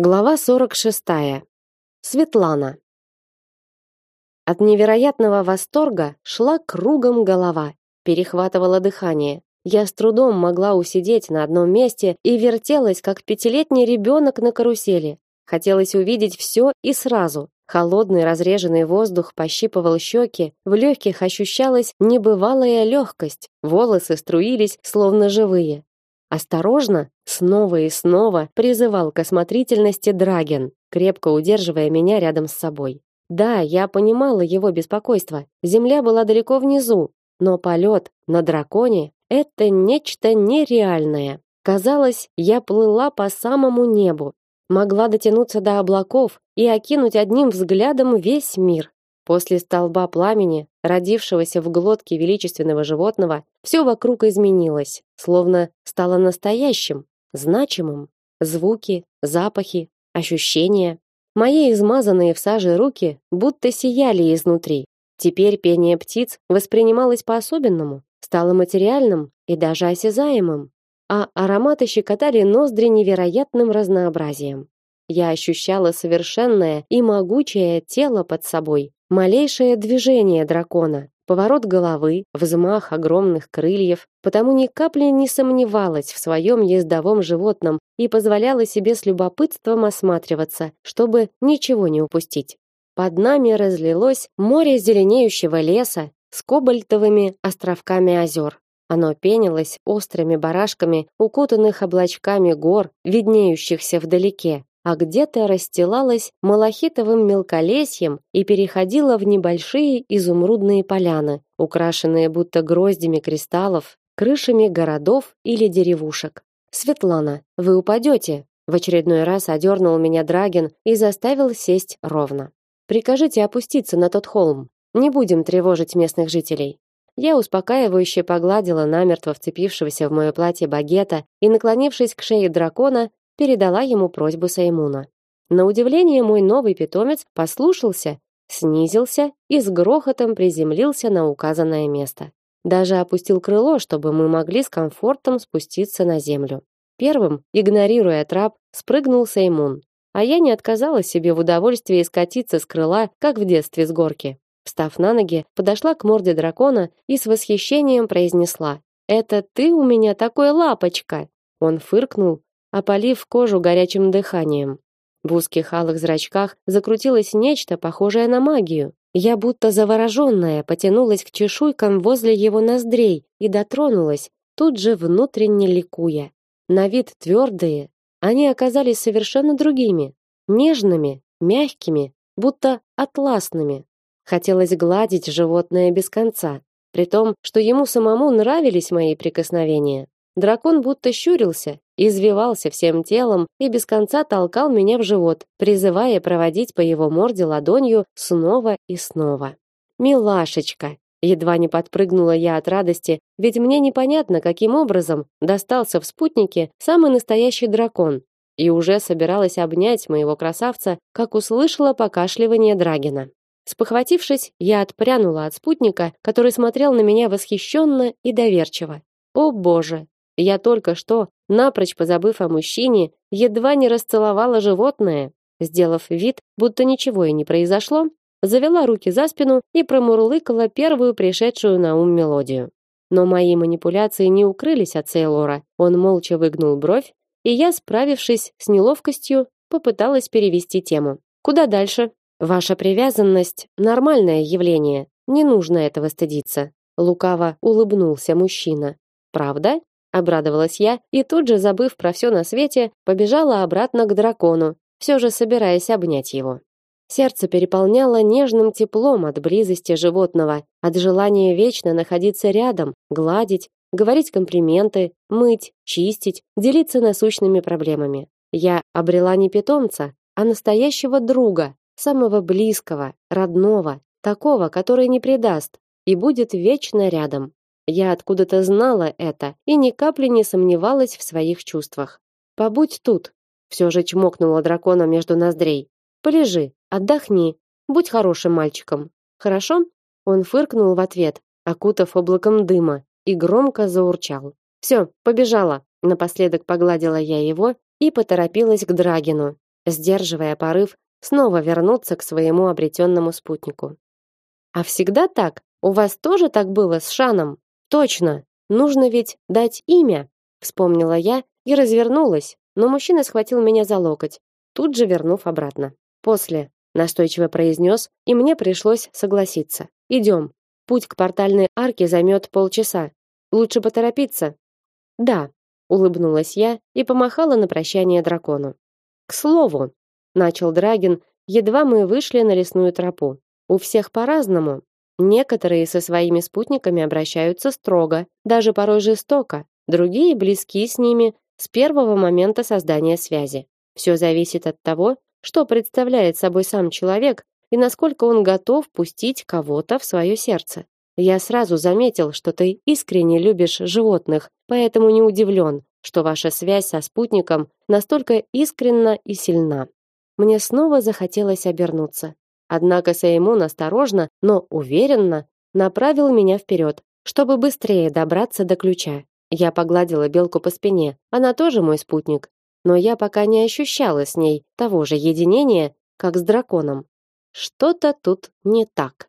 Глава 46. Светлана. От невероятного восторга шла кругом голова, перехватывало дыхание. Я с трудом могла усидеть на одном месте и вертелась, как пятилетний ребенок на карусели. Хотелось увидеть все и сразу. Холодный разреженный воздух пощипывал щеки, в легких ощущалась небывалая легкость, волосы струились, словно живые. Осторожно, снова и снова призывал к осмотрительности Драген, крепко удерживая меня рядом с собой. Да, я понимала его беспокойство. Земля была далеко внизу, но полет на драконе это нечто нереальное. Казалось, я плыла по самому небу, могла дотянуться до облаков и окинуть одним взглядом весь мир. После столба пламени, родившегося в глотке величественного животного, все вокруг изменилось, словно стало настоящим, значимым. Звуки, запахи, ощущения. Мои измазанные в саже руки будто сияли изнутри. Теперь пение птиц воспринималось по-особенному, стало материальным и даже осязаемым, а ароматы щекотали ноздри невероятным разнообразием. Я ощущала совершенное и могучее тело под собой, Малейшее движение дракона, поворот головы, взмах огромных крыльев, потому ни капли не сомневалась в своем ездовом животном и позволяла себе с любопытством осматриваться, чтобы ничего не упустить. Под нами разлилось море зеленеющего леса с кобальтовыми островками озер. Оно пенилось острыми барашками, укутанных облачками гор, виднеющихся вдалеке, а где-то расстилалась малахитовым мелколесьем и переходила в небольшие изумрудные поляны, украшенные будто гроздями кристаллов, крышами городов или деревушек. Светлана, вы упадете. В очередной раз одернул меня Драген и заставил сесть ровно. Прикажите опуститься на тот холм. Не будем тревожить местных жителей. Я успокаивающе погладила намертво вцепившегося в мое платье багета и, наклонившись к шее дракона, передала ему просьбу Саймуна. На удивление мой новый питомец послушался, снизился и с грохотом приземлился на указанное место. Даже опустил крыло, чтобы мы могли с комфортом спуститься на землю. Первым, игнорируя трап, спрыгнул Саймун, а я не отказала себе в удовольствии скатиться с крыла, как в детстве с горки. Встав на ноги, подошла к морде дракона и с восхищением произнесла: "Это ты у меня такой лапочка". Он фыркнул, опалив кожу горячим дыханием. В узких алых зрачках закрутилось нечто похожее на магию. Я будто завороженная потянулась к чешуйкам возле его ноздрей и дотронулась, тут же внутренне ликуя. На вид твердые, они оказались совершенно другими, нежными, мягкими, будто атласными. Хотелось гладить животное без конца, при том, что ему самому нравились мои прикосновения. Дракон будто щурился, извивался всем телом и без конца толкал меня в живот, призывая проводить по его морде ладонью снова и снова. Милашечка, едва не подпрыгнула я от радости, ведь мне непонятно, каким образом достался в спутнике самый настоящий дракон. И уже собиралась обнять моего красавца, как услышала покашливание Драгина. Спохватившись, я отпрянула от спутника, который смотрел на меня восхищенно и доверчиво. О, боже, я только что, напрочь позабыв о мужчине, едва не расцеловала животное, сделав вид, будто ничего и не произошло, завела руки за спину и промурлыкала первую пришедшую на ум мелодию. Но мои манипуляции не укрылись от Сейлора. Он молча выгнул бровь, и я, справившись с неловкостью, попыталась перевести тему. Куда дальше? Ваша привязанность нормальное явление. Не нужно этого стыдиться. Лукаво улыбнулся мужчина. Правда? Обрадовалась я и тут же, забыв про все на свете, побежала обратно к дракону, все же собираясь обнять его. Сердце переполняло нежным теплом от близости животного, от желания вечно находиться рядом, гладить, говорить комплименты, мыть, чистить, делиться насущными проблемами. Я обрела не питомца, а настоящего друга, самого близкого, родного, такого, который не предаст и будет вечно рядом. Я откуда-то знала это и ни капли не сомневалась в своих чувствах. Побудь тут, все же чмокнула дракона между ноздрей. Полежи, отдохни, будь хорошим мальчиком. Хорошо? Он фыркнул в ответ, окутав облаком дыма, и громко заурчал. Все, побежала. Напоследок погладила я его и поторопилась к Драгину. сдерживая порыв снова вернуться к своему обретенному спутнику. А всегда так? У вас тоже так было с Шаном? Точно. Нужно ведь дать имя, вспомнила я и развернулась, но мужчина схватил меня за локоть, тут же вернув обратно. После настойчиво произнес, и мне пришлось согласиться. Идем. Путь к портальной арке займет полчаса. Лучше поторопиться. Да, улыбнулась я и помахала на прощание дракону. К слову, начал Драгин, едва мы вышли на лесную тропу. У всех по-разному. Некоторые со своими спутниками обращаются строго, даже порой жестоко, другие близки с ними с первого момента создания связи. Все зависит от того, что представляет собой сам человек и насколько он готов пустить кого-то в свое сердце. Я сразу заметил, что ты искренне любишь животных, поэтому не удивлен, что ваша связь со спутником настолько искренна и сильна. Мне снова захотелось обернуться. Однако Сеймон осторожно, но уверенно направил меня вперед, чтобы быстрее добраться до ключа. Я погладила белку по спине. Она тоже мой спутник, но я пока не ощущала с ней того же единения, как с драконом. Что-то тут не так.